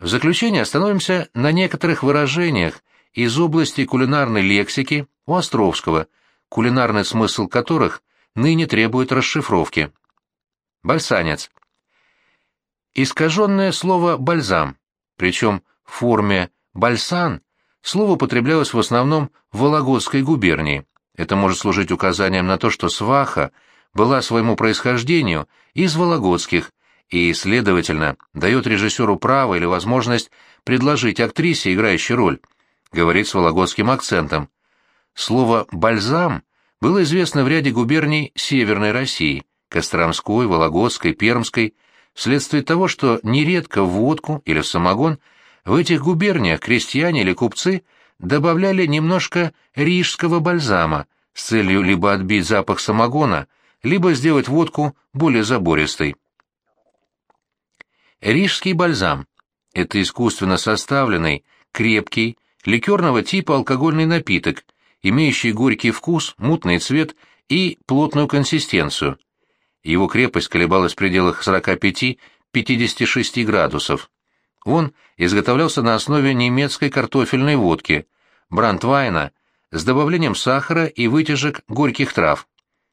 В заключение остановимся на некоторых выражениях из области кулинарной лексики у Островского, кулинарный смысл которых ныне требует расшифровки. Бальсанец. Искаженное слово «бальзам», причем в форме «бальсан», слово употреблялось в основном в Вологодской губернии. Это может служить указанием на то, что сваха была своему происхождению из вологодских и, следовательно, дает режиссеру право или возможность предложить актрисе, играющей роль, говорить с вологодским акцентом. Слово «бальзам» было известно в ряде губерний Северной России – Костромской, Вологодской, Пермской, вследствие того, что нередко в водку или в самогон в этих губерниях крестьяне или купцы добавляли немножко рижского бальзама с целью либо отбить запах самогона, либо сделать водку более забористой. Рижский бальзам – это искусственно составленный, крепкий, ликерного типа алкогольный напиток, имеющий горький вкус, мутный цвет и плотную консистенцию. Его крепость колебалась в пределах 45-56 градусов. Он изготовлялся на основе немецкой картофельной водки, брандвайна, с добавлением сахара и вытяжек горьких трав.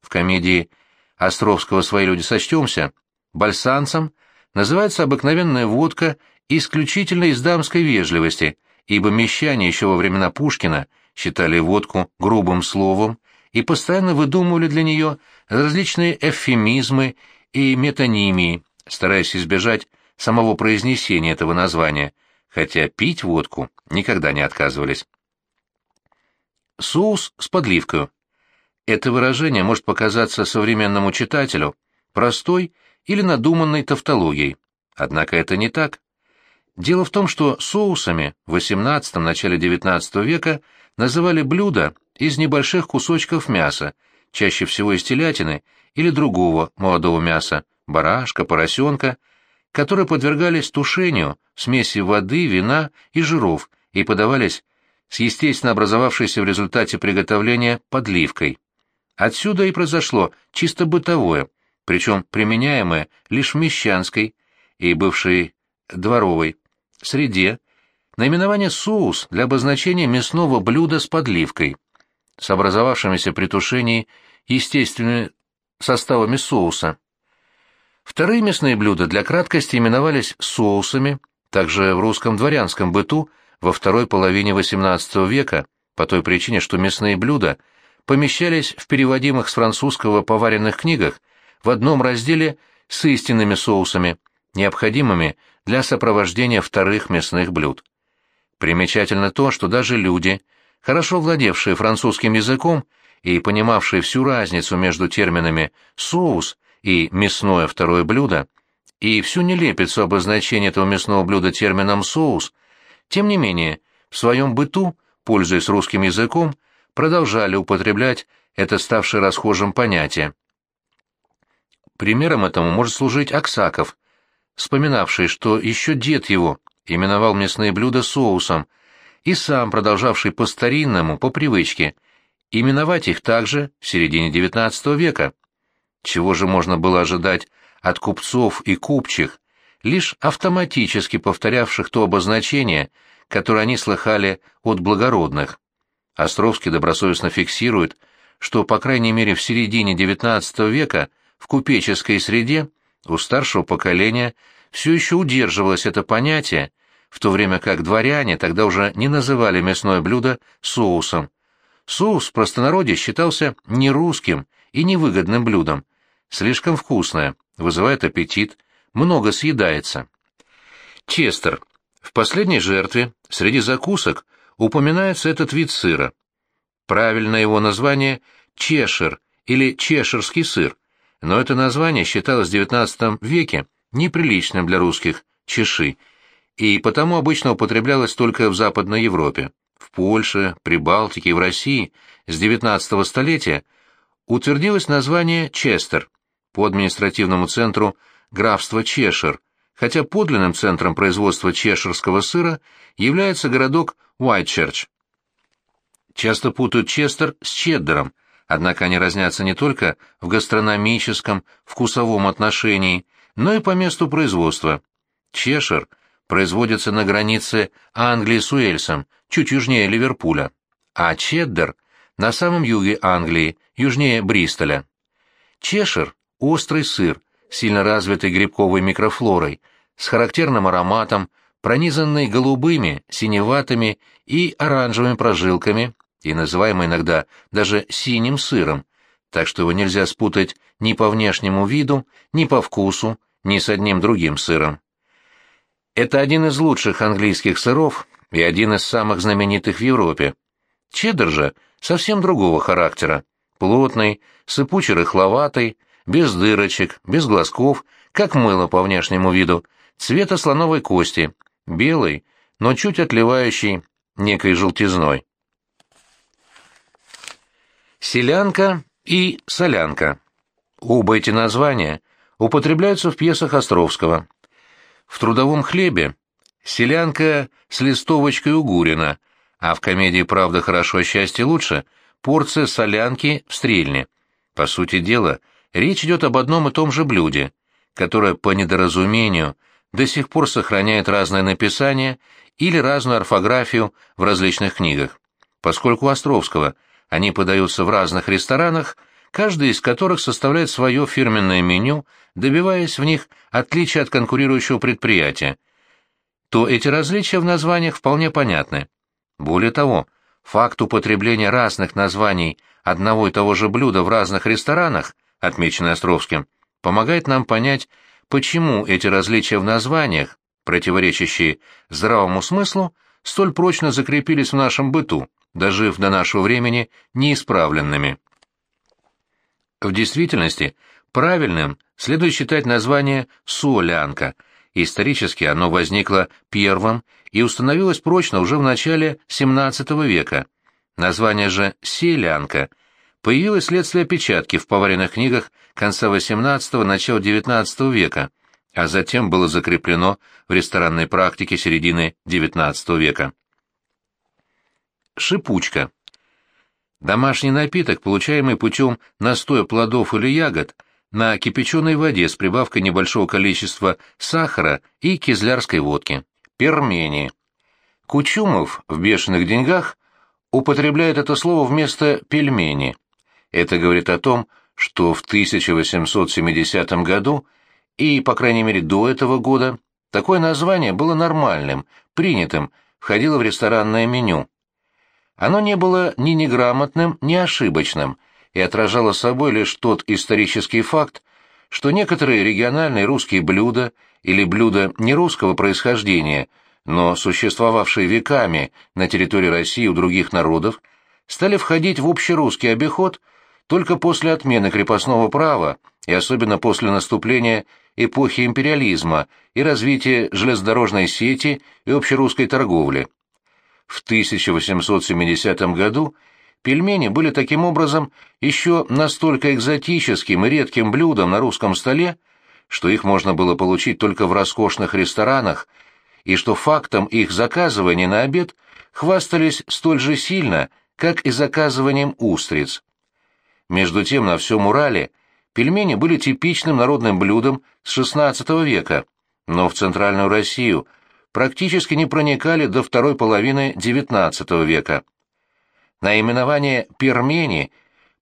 В комедии Островского «Свои люди сочтемся» бальсанцем называется обыкновенная водка исключительно из дамской вежливости, ибо мещане еще во времена Пушкина считали водку грубым словом и постоянно выдумывали для нее различные эвфемизмы и метонимии, стараясь избежать самого произнесения этого названия, хотя пить водку никогда не отказывались. Соус с подливкой. Это выражение может показаться современному читателю простой или надуманной тавтологией. Однако это не так. Дело в том, что соусами в XVIII – начале XIX века называли блюда из небольших кусочков мяса, чаще всего из телятины или другого молодого мяса, барашка, поросенка, которые подвергались тушению смеси воды, вина и жиров и подавались с естественно образовавшейся в результате приготовления подливкой. Отсюда и произошло чисто бытовое, причем применяемое лишь в мещанской и бывшей дворовой среде, наименование соус для обозначения мясного блюда с подливкой, с образовавшимися при тушении естественными составами соуса. Вторые мясные блюда для краткости именовались соусами, также в русском дворянском быту во второй половине XVIII века, по той причине, что мясные блюда помещались в переводимых с французского поваренных книгах в одном разделе с истинными соусами, необходимыми для сопровождения вторых мясных блюд. Примечательно то, что даже люди, хорошо владевшие французским языком и понимавшие всю разницу между терминами «соус» и «мясное второе блюдо», и всю нелепицу обозначения этого мясного блюда термином «соус», тем не менее, в своем быту, пользуясь русским языком, продолжали употреблять это ставшее расхожим понятие. Примером этому может служить Аксаков, вспоминавший, что еще дед его именовал мясные блюда соусом, и сам продолжавший по-старинному, по привычке, именовать их также в середине XIX века. Чего же можно было ожидать от купцов и купчих, лишь автоматически повторявших то обозначение, которое они слыхали от благородных. Островский добросовестно фиксирует, что, по крайней мере, в середине XIX века в купеческой среде у старшего поколения все еще удерживалось это понятие, в то время как дворяне тогда уже не называли мясное блюдо соусом. Соус в простонародье считался нерусским и невыгодным блюдом. Слишком вкусное, вызывает аппетит, много съедается. Честер. В последней жертве среди закусок упоминается этот вид сыра. Правильное его название – чешир или чеширский сыр, но это название считалось в XIX веке неприличным для русских – чеши, и потому обычно употреблялось только в Западной Европе. В Польше, Прибалтике и в России с XIX столетия утвердилось название Честер по административному центру графства Чешир, хотя подлинным центром производства чеширского сыра является городок Уайтчерч. Часто путают Честер с чеддером, однако они разнятся не только в гастрономическом, вкусовом отношении, но и по месту производства. Чешир производится на границе Англии с Уэльсом, чуть южнее Ливерпуля, а чеддер – на самом юге Англии, южнее Бристоля. Чешир – острый сыр, сильно развитой грибковой микрофлорой, с характерным ароматом, пронизанный голубыми, синеватыми и оранжевыми прожилками и называемый иногда даже синим сыром, так что его нельзя спутать ни по внешнему виду, ни по вкусу, ни с одним другим сыром. Это один из лучших английских сыров и один из самых знаменитых в Европе. Чеддер же совсем другого характера. Плотный, сыпуче-рыхловатый, без дырочек, без глазков, как мыло по внешнему виду, цвета слоновой кости, белый, но чуть отливающий некой желтизной. Селянка и солянка. Оба эти названия употребляются в пьесах Островского. В «Трудовом хлебе» селянка с листовочкой у Гурина, а в комедии «Правда хорошо, счастье лучше» порция солянки в стрельне. По сути дела, речь идет об одном и том же блюде, которое по недоразумению до сих пор сохраняет разное написание или разную орфографию в различных книгах. Поскольку Островского они подаются в разных ресторанах, каждый из которых составляет свое фирменное меню, добиваясь в них отличия от конкурирующего предприятия, то эти различия в названиях вполне понятны. Более того, факт употребления разных названий одного и того же блюда в разных ресторанах, отмеченный Островским, помогает нам понять, почему эти различия в названиях, противоречащие здравому смыслу, столь прочно закрепились в нашем быту, дожив до нашего времени неисправленными. В действительности, правильным следует считать название «солянка», Исторически оно возникло первым и установилось прочно уже в начале XVII века. Название же «селянка» появилось вследствие опечатки в поваренных книгах конца XVIII – начала XIX века, а затем было закреплено в ресторанной практике середины XIX века. Шипучка. Домашний напиток, получаемый путем настоя плодов или ягод – на кипяченой воде с прибавкой небольшого количества сахара и кизлярской водки. Пермени. Кучумов в «Бешеных деньгах» употребляет это слово вместо «пельмени». Это говорит о том, что в 1870 году и, по крайней мере, до этого года такое название было нормальным, принятым, входило в ресторанное меню. Оно не было ни неграмотным, ни ошибочным – и отражала собой лишь тот исторический факт, что некоторые региональные русские блюда или блюда нерусского происхождения, но существовавшие веками на территории России у других народов, стали входить в общерусский обиход только после отмены крепостного права и особенно после наступления эпохи империализма и развития железнодорожной сети и общерусской торговли. В 1870 году Пельмени были таким образом еще настолько экзотическим и редким блюдом на русском столе, что их можно было получить только в роскошных ресторанах, и что фактом их заказывания на обед хвастались столь же сильно, как и заказыванием устриц. Между тем на всем Урале пельмени были типичным народным блюдом с XVI века, но в Центральную Россию практически не проникали до второй половины XIX века. Наименование «пермени»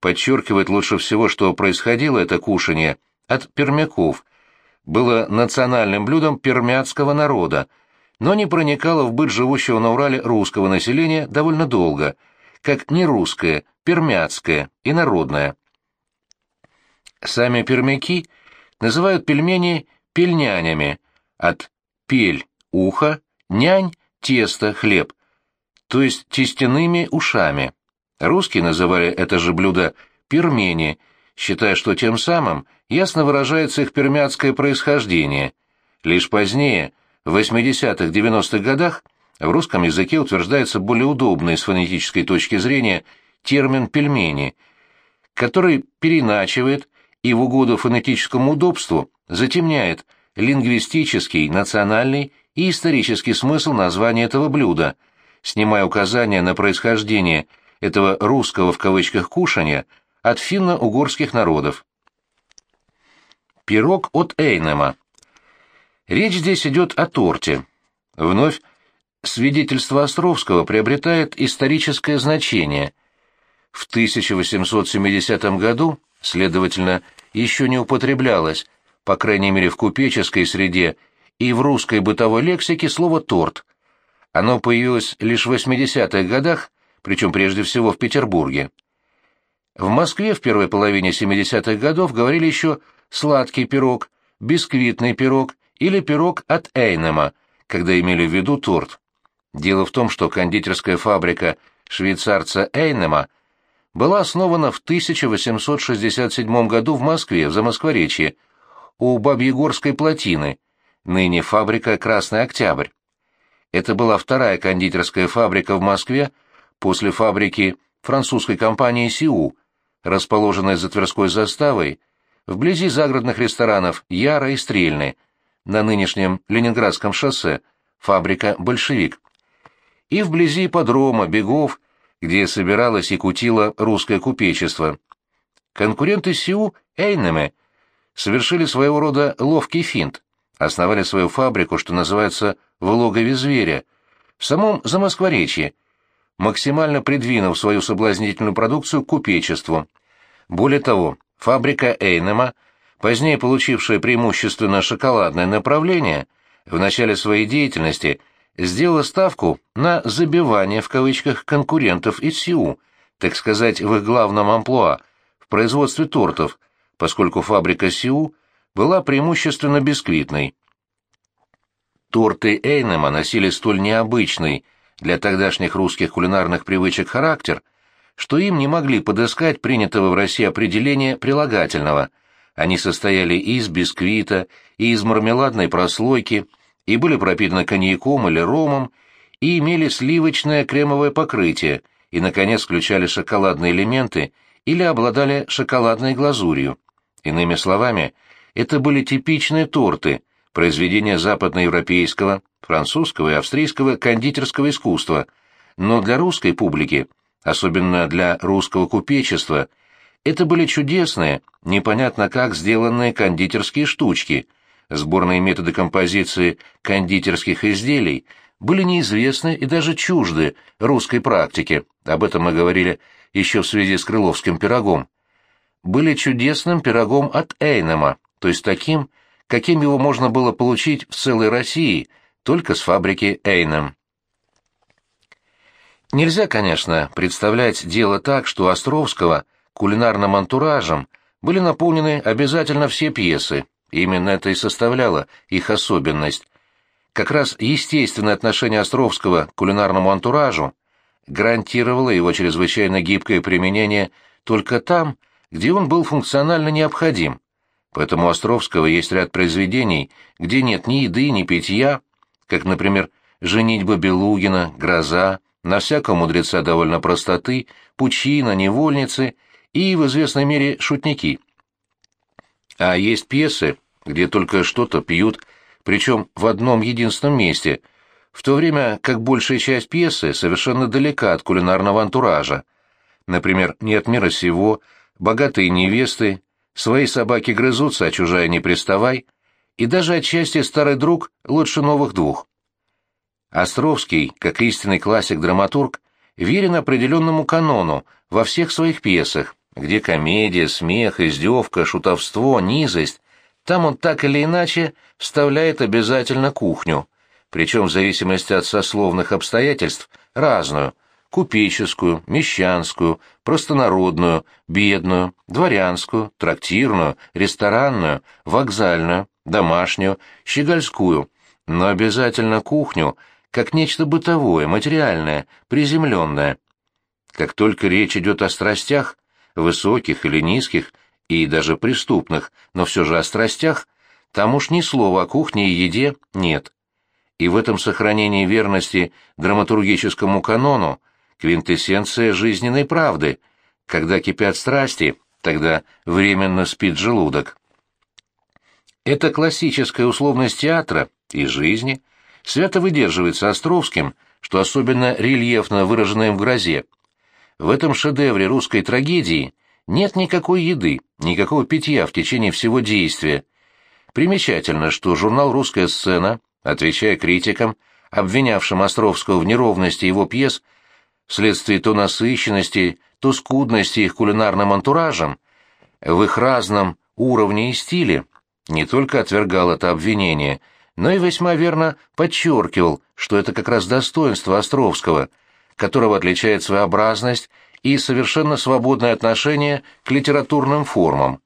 подчеркивает лучше всего, что происходило это кушание от пермяков, было национальным блюдом пермяцкого народа, но не проникало в быт живущего на Урале русского населения довольно долго, как нерусское, пермяцкое и народное. Сами пермяки называют пельмени пельнянями, от пель – ухо, нянь – тесто, хлеб – то есть тестяными ушами. Русские называли это же блюдо «пирмени», считая, что тем самым ясно выражается их пермяцкое происхождение. Лишь позднее, в 80-х-90-х годах, в русском языке утверждается более удобный с фонетической точки зрения термин «пельмени», который переначивает и в угоду фонетическому удобству затемняет лингвистический, национальный и исторический смысл названия этого блюда – снимая указания на происхождение этого «русского» в кавычках кушания от финно-угорских народов. Пирог от Эйнема. Речь здесь идет о торте. вновь свидетельство Островского приобретает историческое значение. В 1870 году, следовательно, еще не употреблялось, по крайней мере в купеческой среде и в русской бытовой лексике, слово «торт». Оно появилось лишь в 80-х годах, причем прежде всего в Петербурге. В Москве в первой половине 70-х годов говорили еще «сладкий пирог», «бисквитный пирог» или «пирог от Эйнема», когда имели в виду торт. Дело в том, что кондитерская фабрика швейцарца Эйнема была основана в 1867 году в Москве, в Замоскворечье, у Бабьегорской плотины, ныне фабрика «Красный Октябрь». Это была вторая кондитерская фабрика в Москве после фабрики французской компании «Сиу», расположенная за Тверской заставой, вблизи загородных ресторанов «Яра» и «Стрельны», на нынешнем Ленинградском шоссе, фабрика «Большевик», и вблизи подрома Бегов, где собиралось и кутило русское купечество. Конкуренты Сиу, Эйнеме, совершили своего рода ловкий финт, основали свою фабрику, что называется, в логове зверя, в самом Замоскворечье, максимально придвинув свою соблазнительную продукцию к купечеству. Более того, фабрика Эйнема, позднее получившая преимущественно шоколадное направление, в начале своей деятельности сделала ставку на «забивание» в кавычках конкурентов из СИУ, так сказать, в их главном амплуа, в производстве тортов, поскольку фабрика СИУ была преимущественно бисквитной. Торты Эйнема носили столь необычный для тогдашних русских кулинарных привычек характер, что им не могли подыскать принятого в России определения прилагательного. Они состояли и из бисквита, и из мармеладной прослойки, и были пропитаны коньяком или ромом, и имели сливочное кремовое покрытие, и, наконец, включали шоколадные элементы или обладали шоколадной глазурью. Иными словами, это были типичные торты, произведения западноевропейского, французского и австрийского кондитерского искусства, но для русской публики, особенно для русского купечества, это были чудесные, непонятно как сделанные кондитерские штучки. Сборные методы композиции кондитерских изделий были неизвестны и даже чужды русской практике, об этом мы говорили еще в связи с крыловским пирогом. Были чудесным пирогом от Эйнема, то есть таким, каким его можно было получить в целой России, только с фабрики Эйнем. Нельзя, конечно, представлять дело так, что Островского кулинарным антуражем были наполнены обязательно все пьесы, именно это и составляло их особенность. Как раз естественное отношение Островского к кулинарному антуражу гарантировало его чрезвычайно гибкое применение только там, где он был функционально необходим, Поэтому у Островского есть ряд произведений, где нет ни еды, ни питья, как, например, «Женитьба Белугина», «Гроза», «На всякого мудреца довольно простоты», «Пучина», «Невольницы» и, в известной мере, «Шутники». А есть пьесы, где только что-то пьют, причем в одном единственном месте, в то время как большая часть пьесы совершенно далека от кулинарного антуража. Например, «Нет мира сего», «Богатые невесты», Свои собаки грызутся, а чужая не приставай. И даже отчасти старый друг лучше новых двух. Островский, как истинный классик-драматург, верен определенному канону во всех своих пьесах, где комедия, смех, издевка, шутовство, низость, там он так или иначе вставляет обязательно кухню, причем в зависимости от сословных обстоятельств разную – купеческую, мещанскую, простонародную, бедную, дворянскую, трактирную, ресторанную, вокзальную, домашнюю, щегольскую, но обязательно кухню, как нечто бытовое, материальное, приземленное. Как только речь идет о страстях, высоких или низких, и даже преступных, но все же о страстях, там уж ни слова о кухне и еде нет. И в этом сохранении верности драматургическому канону квинтэссенция жизненной правды. Когда кипят страсти, тогда временно спит желудок. Эта классическая условность театра и жизни свято выдерживается Островским, что особенно рельефно выражено в «Грозе». В этом шедевре русской трагедии нет никакой еды, никакого питья в течение всего действия. Примечательно, что журнал «Русская сцена», отвечая критикам, обвинявшим Островского в неровности его пьес вследствие то насыщенности, то скудности их кулинарным антуражем, в их разном уровне и стиле, не только отвергал это обвинение, но и весьма верно подчеркивал, что это как раз достоинство Островского, которого отличает своеобразность и совершенно свободное отношение к литературным формам.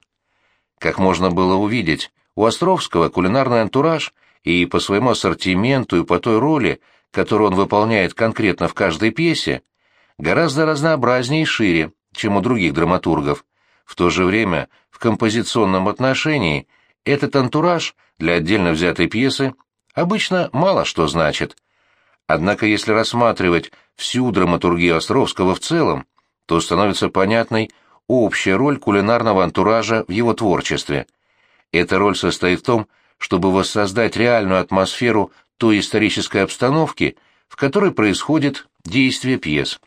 Как можно было увидеть, у Островского кулинарный антураж и по своему ассортименту, и по той роли, которую он выполняет конкретно в каждой пьесе, гораздо разнообразнее и шире, чем у других драматургов. В то же время, в композиционном отношении, этот антураж для отдельно взятой пьесы обычно мало что значит. Однако если рассматривать всю драматургию Островского в целом, то становится понятной общая роль кулинарного антуража в его творчестве. Эта роль состоит в том, чтобы воссоздать реальную атмосферу той исторической обстановки, в которой происходит действие пьес.